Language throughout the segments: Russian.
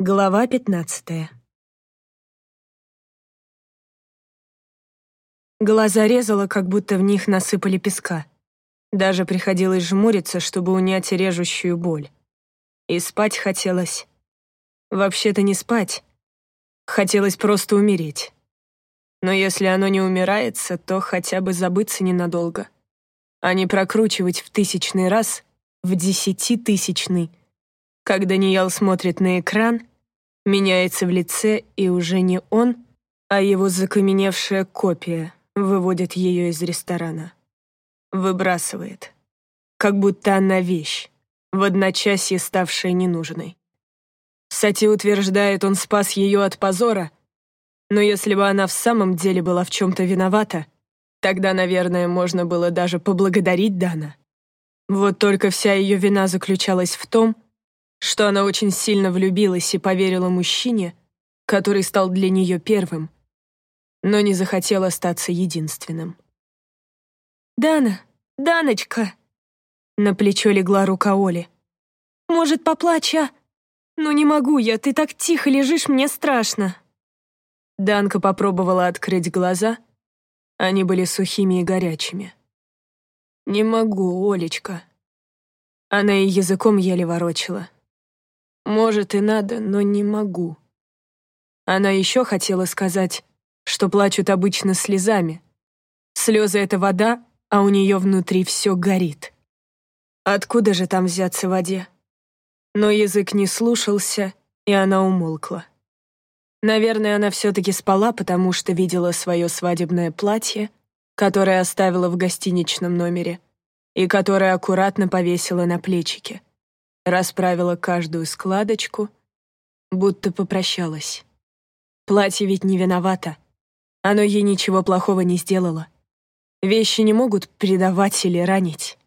Глава пятнадцатая. Глаза резало, как будто в них насыпали песка. Даже приходилось жмуриться, чтобы унять режущую боль. И спать хотелось. Вообще-то не спать. Хотелось просто умереть. Но если оно не умирается, то хотя бы забыться ненадолго. А не прокручивать в тысячный раз, в десятитысячный, как Даниэл смотрит на экран, меняется в лице, и уже не он, а его закаменевшая копия выводит ее из ресторана. Выбрасывает. Как будто она вещь, в одночасье ставшая ненужной. Сати утверждает, он спас ее от позора, но если бы она в самом деле была в чем-то виновата, тогда, наверное, можно было даже поблагодарить Дана. Вот только вся ее вина заключалась в том, что она очень сильно влюбилась и поверила мужчине, который стал для нее первым, но не захотел остаться единственным. «Дана, Даночка!» На плечо легла рука Оли. «Может, поплачь, а? Ну не могу я, ты так тихо лежишь, мне страшно». Данка попробовала открыть глаза. Они были сухими и горячими. «Не могу, Олечка». Она и языком еле ворочила. Может, и надо, но не могу. Она еще хотела сказать, что плачут обычно слезами. Слезы — это вода, а у нее внутри все горит. Откуда же там взяться воде? Но язык не слушался, и она умолкла. Наверное, она все-таки спала, потому что видела свое свадебное платье, которое оставила в гостиничном номере, и которое аккуратно повесила на плечики расправила каждую складочку, будто попрощалась. Платье ведь не виновато. Оно ей ничего плохого не сделало. Вещи не могут предавать или ранить.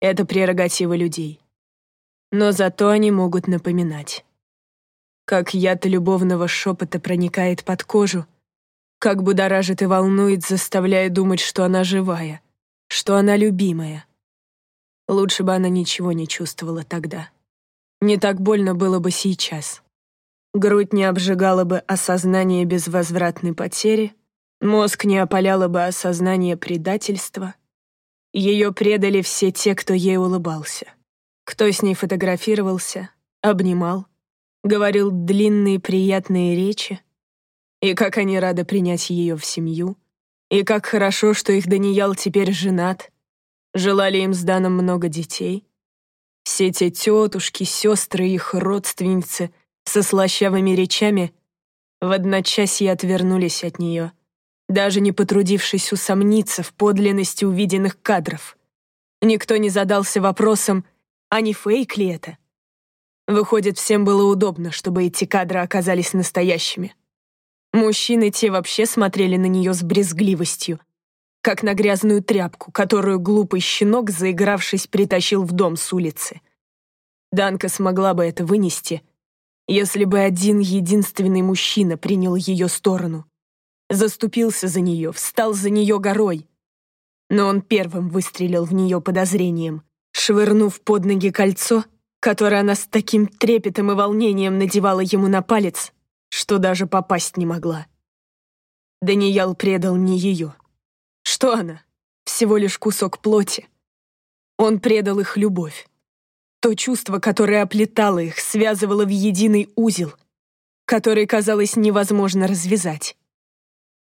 Это прерогатива людей. Но зато они могут напоминать. Как яд любовного шепота проникает под кожу, как будоражит и волнует, заставляя думать, что она живая, что она любимая. Лучше бы она ничего не чувствовала тогда. Не так больно было бы сейчас. Грудь не обжигала бы осознание безвозвратной потери, мозг не опаляло бы осознание предательства. Ее предали все те, кто ей улыбался, кто с ней фотографировался, обнимал, говорил длинные приятные речи, и как они рады принять ее в семью, и как хорошо, что их Даниял теперь женат, желали им с Даном много детей — все те тетушки, сестры, их родственницы со слащавыми речами в одночасье отвернулись от нее, даже не потрудившись усомниться в подлинности увиденных кадров. Никто не задался вопросом, а не фейк ли это? Выходит, всем было удобно, чтобы эти кадры оказались настоящими. Мужчины те вообще смотрели на нее с брезгливостью, как на грязную тряпку, которую глупый щенок, заигравшись, притащил в дом с улицы. Данка смогла бы это вынести, если бы один единственный мужчина принял ее сторону, заступился за нее, встал за нее горой. Но он первым выстрелил в нее подозрением, швырнув под ноги кольцо, которое она с таким трепетом и волнением надевала ему на палец, что даже попасть не могла. Даниял предал не ее. Что она? Всего лишь кусок плоти. Он предал их любовь. То чувство, которое оплетало их, связывало в единый узел, который, казалось, невозможно развязать.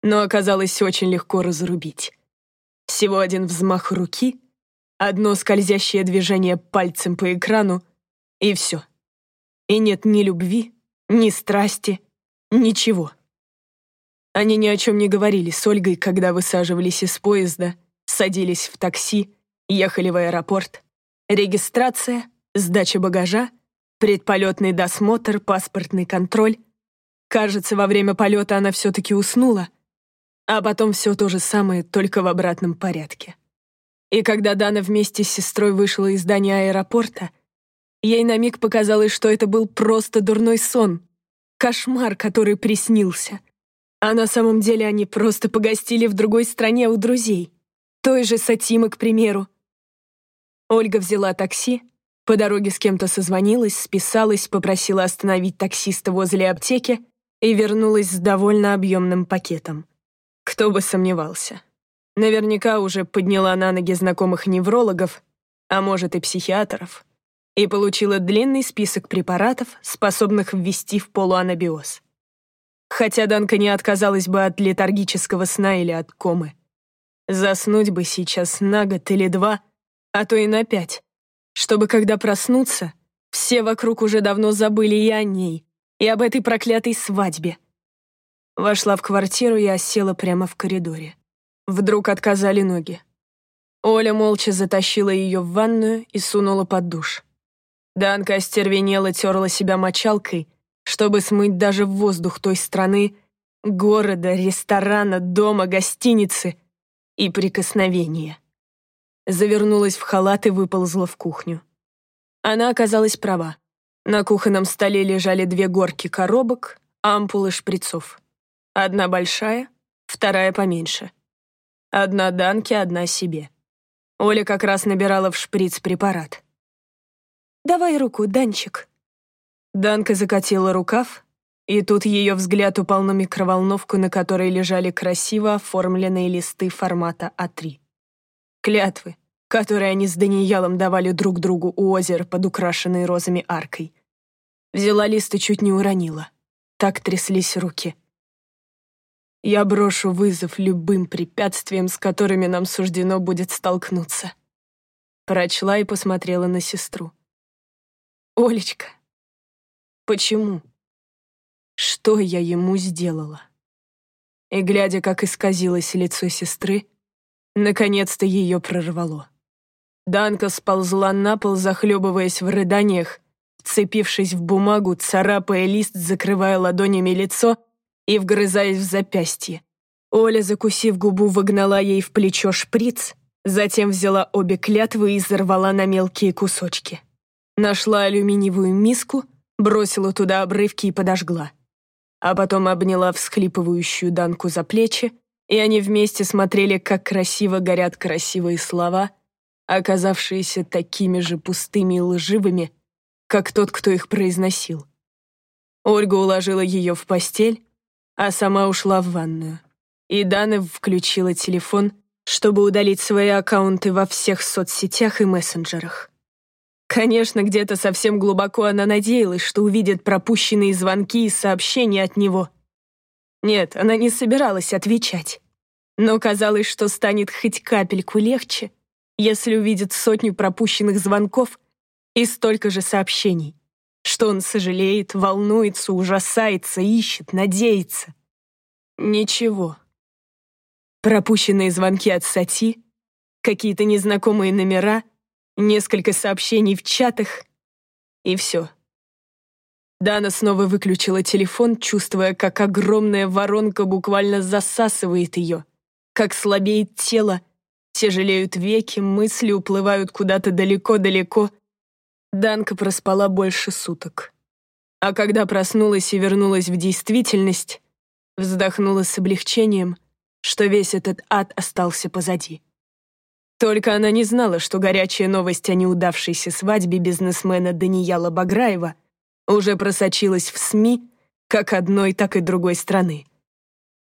Но оказалось очень легко разрубить. Всего один взмах руки, одно скользящее движение пальцем по экрану, и все. И нет ни любви, ни страсти, ничего. Они ни о чем не говорили с Ольгой, когда высаживались из поезда, садились в такси, ехали в аэропорт. Регистрация, сдача багажа, предполетный досмотр, паспортный контроль. Кажется, во время полета она все-таки уснула, а потом все то же самое, только в обратном порядке. И когда Дана вместе с сестрой вышла из здания аэропорта, ей на миг показалось, что это был просто дурной сон, кошмар, который приснился — а на самом деле они просто погостили в другой стране у друзей. Той же Сатимы, к примеру. Ольга взяла такси, По дороге с кем-то созвонилась, списалась, попросила остановить таксиста возле аптеки и вернулась с довольно объемным пакетом. Кто бы сомневался. Наверняка уже подняла на ноги знакомых неврологов, а может и психиатров, и получила длинный список препаратов, способных ввести в полуанабиоз. Хотя Данка не отказалась бы от летаргического сна или от комы. Заснуть бы сейчас на год или два, а то и на пять, чтобы, когда проснуться, все вокруг уже давно забыли и о ней, и об этой проклятой свадьбе. Вошла в квартиру и осела прямо в коридоре. Вдруг отказали ноги. Оля молча затащила ее в ванную и сунула под душ. Данка остервенела терла себя мочалкой, чтобы смыть даже воздух той страны, города, ресторана, дома, гостиницы и прикосновения. Завернулась в халат и выползла в кухню. Она оказалась права. На кухонном столе лежали две горки коробок, ампулы шприцов. Одна большая, вторая поменьше. Одна Данке, одна себе. Оля как раз набирала в шприц препарат. «Давай руку, Данчик», Данка закатила рукав, и тут ее взгляд упал на микроволновку, на которой лежали красиво оформленные листы формата А3. Клятвы, которые они с Даниялом давали друг другу у озера под украшенной розами аркой. Взяла лист и чуть не уронила. Так тряслись руки. Я брошу вызов любым препятствиям, с которыми нам суждено будет столкнуться. Прочла и посмотрела на сестру. «Олечка, Почему? Что я ему сделала? И, глядя, как исказилось лицо сестры, наконец-то ее прорвало. Данка сползла на пол, захлебываясь в рыданиях, вцепившись в бумагу, царапая лист, закрывая ладонями лицо и вгрызаясь в запястье. Оля, закусив губу, выгнала ей в плечо шприц, затем взяла обе клятвы и взорвала на мелкие кусочки. Нашла алюминиевую миску, бросила туда обрывки и подожгла. А потом обняла всхлипывающую Данку за плечи, и они вместе смотрели, как красиво горят красивые слова, оказавшиеся такими же пустыми и лживыми, как тот, кто их произносил. Ольга уложила ее в постель, а сама ушла в ванную. И Дана включила телефон, чтобы удалить свои аккаунты во всех соцсетях и мессенджерах. Конечно, где-то совсем глубоко она надеялась, что увидит пропущенные звонки и сообщения от него. Нет, она не собиралась отвечать. Но казалось, что станет хоть капельку легче, если увидит сотню пропущенных звонков и столько же сообщений, что он сожалеет, волнуется, ужасается, ищет, надеется. Ничего. Пропущенные звонки от Сати, какие-то незнакомые номера — несколько сообщений в чатах, и все. Дана снова выключила телефон, чувствуя, как огромная воронка буквально засасывает ее, как слабеет тело, тяжелеют веки, мысли уплывают куда-то далеко-далеко. Данка проспала больше суток. А когда проснулась и вернулась в действительность, вздохнула с облегчением, что весь этот ад остался позади. Только она не знала, что горячая новость о неудавшейся свадьбе бизнесмена Данияла Баграева уже просочилась в СМИ как одной, так и другой страны.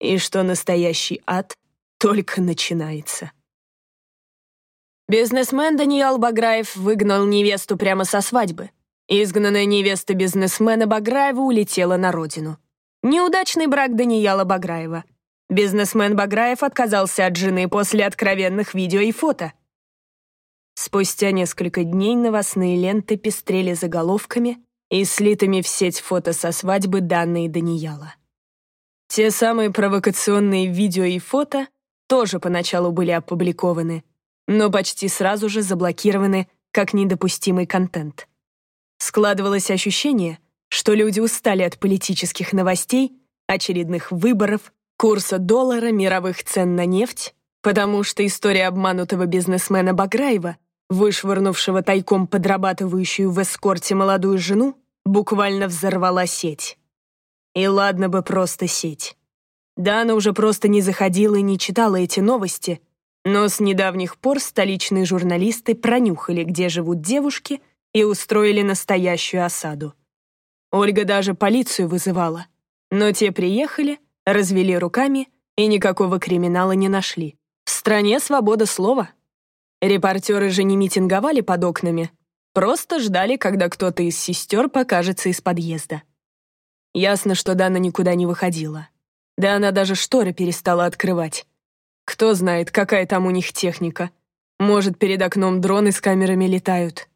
И что настоящий ад только начинается. Бизнесмен Даниял Баграев выгнал невесту прямо со свадьбы. Изгнанная невеста бизнесмена Баграева улетела на родину. Неудачный брак Данияла Баграева — Бизнесмен Баграев отказался от жены после откровенных видео и фото. Спустя несколько дней новостные ленты пестрели заголовками и слитыми в сеть фото со свадьбы данные Данияла. Те самые провокационные видео и фото тоже поначалу были опубликованы, но почти сразу же заблокированы как недопустимый контент. Складывалось ощущение, что люди устали от политических новостей, очередных выборов, курса доллара, мировых цен на нефть, потому что история обманутого бизнесмена Баграева, вышвырнувшего тайком подрабатывающую в эскорте молодую жену, буквально взорвала сеть. И ладно бы просто сеть. Да, она уже просто не заходила и не читала эти новости, но с недавних пор столичные журналисты пронюхали, где живут девушки, и устроили настоящую осаду. Ольга даже полицию вызывала. Но те приехали, развели руками и никакого криминала не нашли. В стране свобода слова. Репортеры же не митинговали под окнами, просто ждали, когда кто-то из сестер покажется из подъезда. Ясно, что Дана никуда не выходила. Да она даже шторы перестала открывать. Кто знает, какая там у них техника. Может, перед окном дроны с камерами летают.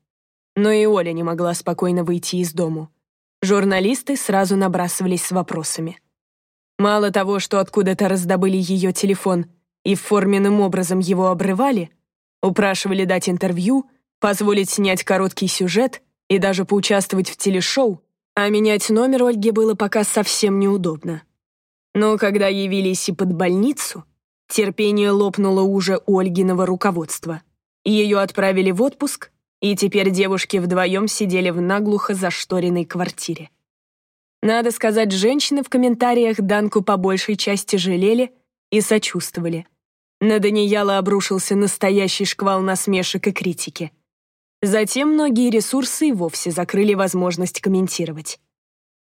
Но и Оля не могла спокойно выйти из дому. Журналисты сразу набрасывались с вопросами. Мало того, что откуда-то раздобыли ее телефон и форменным образом его обрывали, упрашивали дать интервью, позволить снять короткий сюжет и даже поучаствовать в телешоу, а менять номер Ольге было пока совсем неудобно. Но когда явились и под больницу, терпение лопнуло уже у Ольгиного руководства. Ее отправили в отпуск, и теперь девушки вдвоем сидели в наглухо зашторенной квартире. Надо сказать, женщины в комментариях Данку по большей части жалели и сочувствовали. На Даниэла обрушился настоящий шквал насмешек и критики. Затем многие ресурсы и вовсе закрыли возможность комментировать.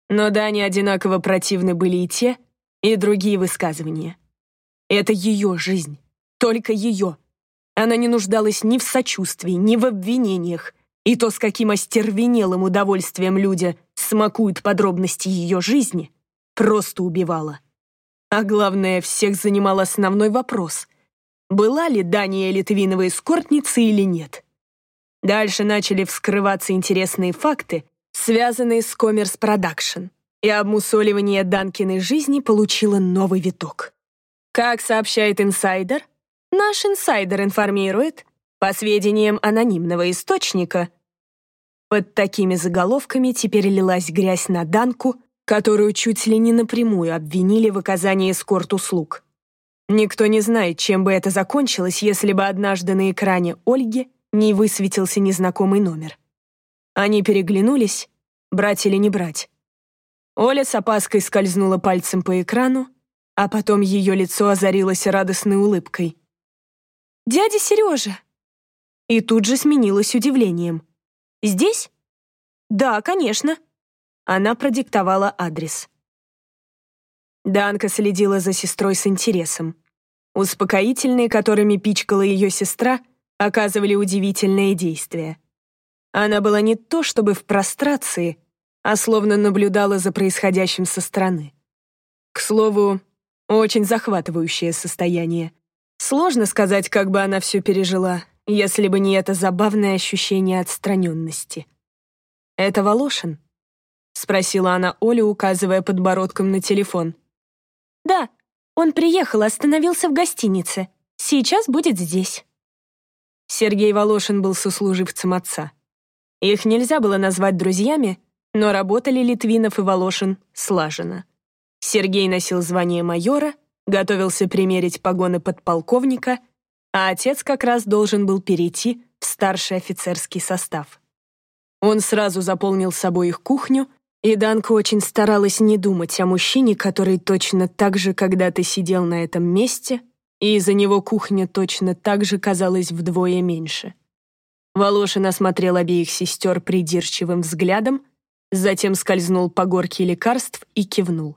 Но Дане одинаково противны были и те, и другие высказывания. Это ее жизнь, только ее. Она не нуждалась ни в сочувствии, ни в обвинениях, и то, с каким остервенелым удовольствием люди смакуют подробности ее жизни, просто убивала. А главное, всех занимал основной вопрос. Была ли Дания Литвинова эскортницей или нет? Дальше начали вскрываться интересные факты, связанные с Commerce Production, и обмусоливание Данкиной жизни получило новый виток. Как сообщает инсайдер, Наш инсайдер информирует, по сведениям анонимного источника, под такими заголовками теперь лилась грязь на Данку, которую чуть ли не напрямую обвинили в оказании эскорт-услуг. Никто не знает, чем бы это закончилось, если бы однажды на экране Ольги не высветился незнакомый номер. Они переглянулись, брать или не брать. Оля с опаской скользнула пальцем по экрану, а потом ее лицо озарилось радостной улыбкой. «Дядя Сережа!» И тут же сменилась удивлением. «Здесь?» «Да, конечно». Она продиктовала адрес. Данка следила за сестрой с интересом. Успокоительные, которыми пичкала ее сестра, оказывали удивительное действие. Она была не то чтобы в прострации, а словно наблюдала за происходящим со стороны. К слову, очень захватывающее состояние. Сложно сказать, как бы она все пережила, если бы не это забавное ощущение отстраненности. «Это Волошин?» — спросила она Олю, указывая подбородком на телефон. «Да, он приехал, остановился в гостинице. Сейчас будет здесь». Сергей Волошин был сослуживцем отца. Их нельзя было назвать друзьями, но работали Литвинов и Волошин слаженно. Сергей носил звание майора, готовился примерить погоны подполковника, а отец как раз должен был перейти в старший офицерский состав. Он сразу заполнил собой их кухню, и Данка очень старалась не думать о мужчине, который точно так же когда-то сидел на этом месте, и из-за него кухня точно так же казалась вдвое меньше. Волошин осмотрел обеих сестер придирчивым взглядом, затем скользнул по горке лекарств и кивнул.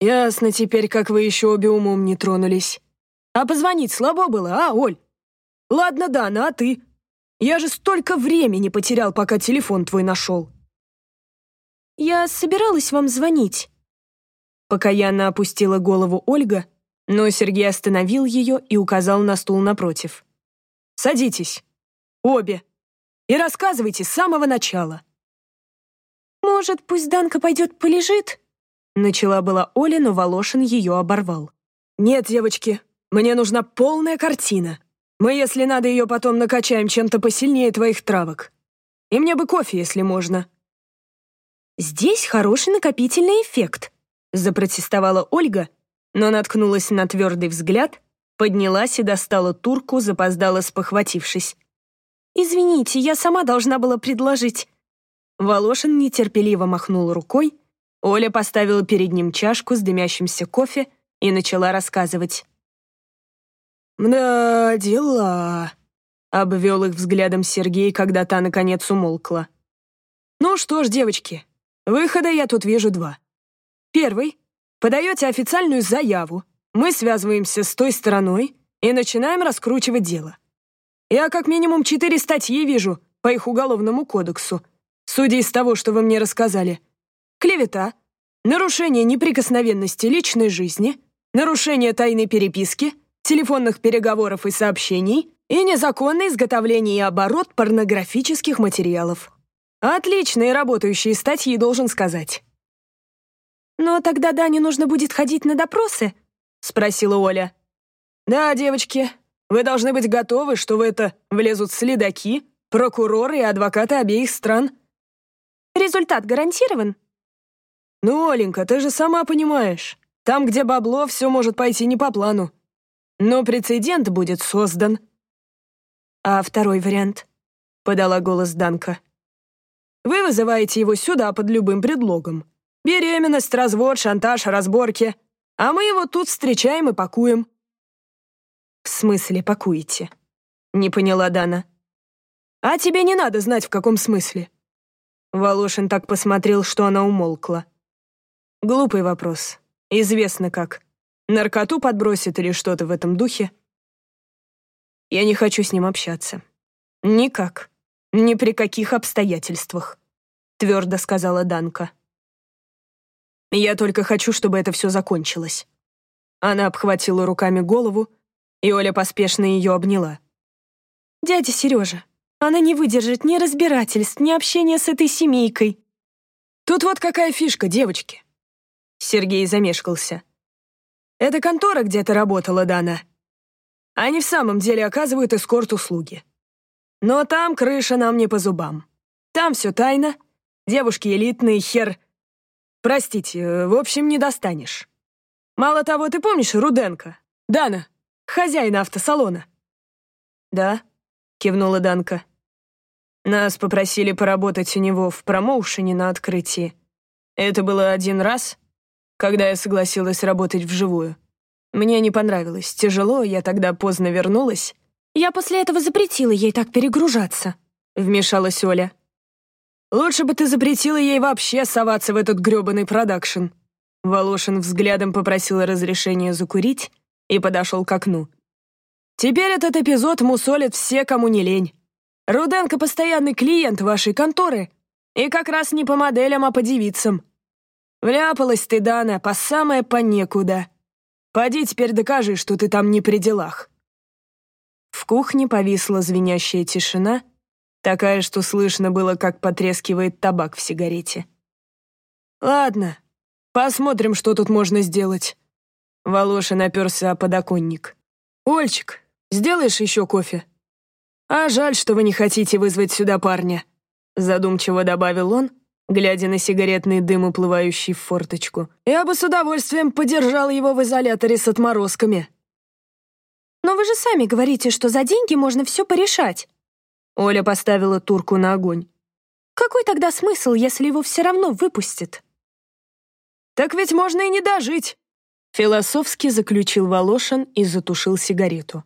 «Ясно теперь, как вы еще обе умом не тронулись. А позвонить слабо было, а, Оль? Ладно, Дана, а ты? Я же столько времени потерял, пока телефон твой нашел». «Я собиралась вам звонить». Покаянно опустила голову Ольга, но Сергей остановил ее и указал на стул напротив. «Садитесь. Обе. И рассказывайте с самого начала». «Может, пусть Данка пойдет полежит?» Начала была Оля, но Волошин ее оборвал. «Нет, девочки, мне нужна полная картина. Мы, если надо, ее потом накачаем чем-то посильнее твоих травок. И мне бы кофе, если можно». «Здесь хороший накопительный эффект», — запротестовала Ольга, но наткнулась на твердый взгляд, поднялась и достала турку, запоздала спохватившись. «Извините, я сама должна была предложить». Волошин нетерпеливо махнул рукой, Оля поставила перед ним чашку с дымящимся кофе и начала рассказывать. «Да, дела. Обвел их взглядом Сергей, когда та, наконец, умолкла. «Ну что ж, девочки, выхода я тут вижу два. Первый. Подаете официальную заяву. Мы связываемся с той стороной и начинаем раскручивать дело. Я как минимум четыре статьи вижу по их уголовному кодексу, судя из того, что вы мне рассказали. Клевета, нарушение неприкосновенности личной жизни, нарушение тайной переписки, телефонных переговоров и сообщений и незаконное изготовление и оборот порнографических материалов. Отличные работающие статьи, должен сказать. «Но тогда Дане нужно будет ходить на допросы?» — спросила Оля. «Да, девочки, вы должны быть готовы, что в это влезут следаки, прокуроры и адвокаты обеих стран». «Результат гарантирован?» «Ну, Оленька, ты же сама понимаешь, там, где бабло, все может пойти не по плану. Но прецедент будет создан». «А второй вариант?» — подала голос Данка. «Вы вызываете его сюда под любым предлогом. Беременность, развод, шантаж, разборки. А мы его тут встречаем и пакуем». «В смысле пакуете?» — не поняла Дана. «А тебе не надо знать, в каком смысле». Волошин так посмотрел, что она умолкла. Глупый вопрос. Известно как. Наркоту подбросит или что-то в этом духе. Я не хочу с ним общаться. Никак. Ни при каких обстоятельствах. Твердо сказала Данка. Я только хочу, чтобы это все закончилось. Она обхватила руками голову, и Оля поспешно ее обняла. «Дядя Сережа, она не выдержит ни разбирательств, ни общения с этой семейкой». «Тут вот какая фишка, девочки. Сергей замешкался. «Это контора где-то работала, Дана. Они в самом деле оказывают эскорт-услуги. Но там крыша нам не по зубам. Там все тайно, девушки элитные, хер... Простите, в общем, не достанешь. Мало того, ты помнишь Руденко? Дана, хозяина автосалона?» «Да», — кивнула Данка. «Нас попросили поработать у него в промоушене на открытии. Это было один раз, когда я согласилась работать вживую. Мне не понравилось, тяжело, я тогда поздно вернулась. Я после этого запретила ей так перегружаться, вмешалась Оля. Лучше бы ты запретила ей вообще соваться в этот грёбаный продакшн. Волошин взглядом попросил разрешения закурить и подошел к окну. Теперь этот эпизод мусолит все, кому не лень. Руденко постоянный клиент вашей конторы. И как раз не по моделям, а по девицам. Вляпалась ты, Дана, по самое по некуда. Поди теперь докажи, что ты там не при делах». В кухне повисла звенящая тишина, такая, что слышно было, как потрескивает табак в сигарете. «Ладно, посмотрим, что тут можно сделать». Волошин наперся о подоконник. «Ольчик, сделаешь еще кофе?» «А жаль, что вы не хотите вызвать сюда парня», задумчиво добавил он, глядя на сигаретный дым, уплывающий в форточку. «Я бы с удовольствием подержал его в изоляторе с отморозками». «Но вы же сами говорите, что за деньги можно все порешать». Оля поставила турку на огонь. «Какой тогда смысл, если его все равно выпустят?» «Так ведь можно и не дожить», — философски заключил Волошин и затушил сигарету.